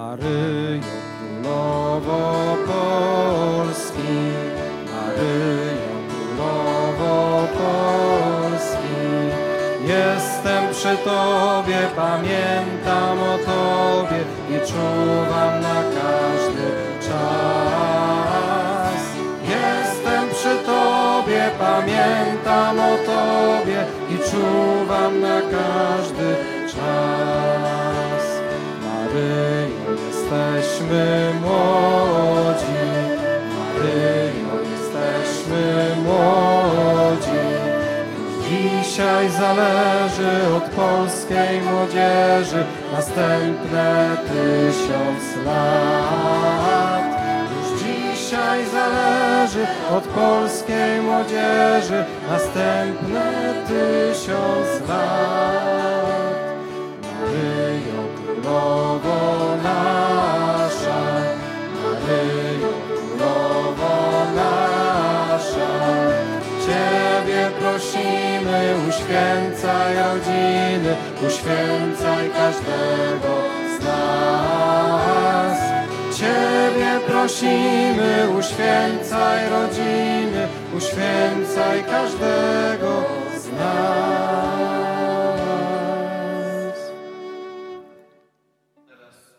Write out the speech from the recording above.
Maryjo, Królowo Polski, Maryjo, Królowo Polski. Jestem przy Tobie, pamiętam o Tobie i czuwam na każdy czas. Jestem przy Tobie, pamiętam o Tobie i czuwam na każdy czas. Maryjo, jesteśmy młodzi, Maryjo, jesteśmy młodzi. Dzisiaj zależy od polskiej młodzieży następne tysiąc lat. Już dzisiaj zależy od polskiej młodzieży następne tysiąc lat. Prosimy, uświęcaj rodziny, uświęcaj każdego z nas. Ciebie prosimy, uświęcaj rodziny, uświęcaj każdego z nas.